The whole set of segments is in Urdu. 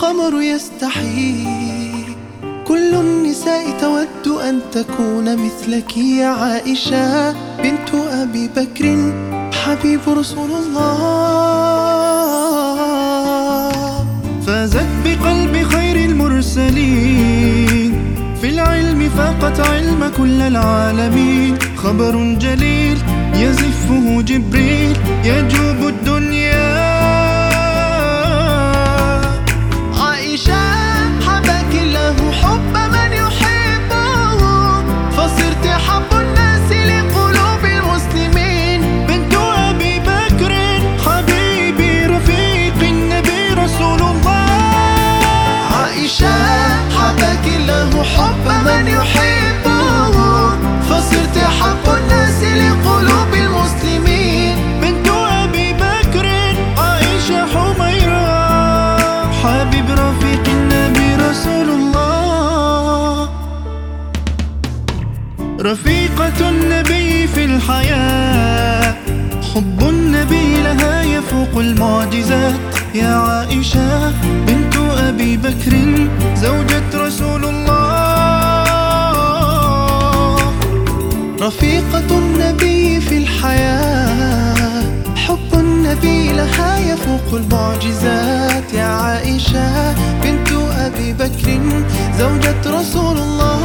القمر يستحي. كل النساء تود أن تكون مثلك يا عائشة بنت أبي بكر. حبيب رسول الله. فازت بقلب خير المرسلين. في العلم فاقت علم كل العالمين. خبر جليل يزفه جبريل يجوب حبيب رفيق النبي رسول الله. رفيقة النبي في الحياة. حب النبي لها يفوق المعجزات. يا عائشة بنت أبي بكر زوجة رسول الله. رفيقة النبي في الحياة. حب النبي لها يفوق المعجزات. بكر زوجة رسول الله.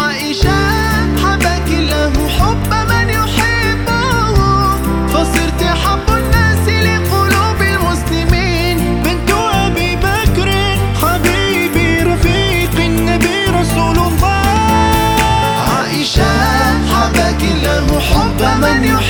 عائشة حبك له حب من يحبه. فصرت حب الناس لقلوب المسلمين. بنت أبي بكر حبيبي رفيق النبي رسول الله. عائشة حبك حب من يحبه.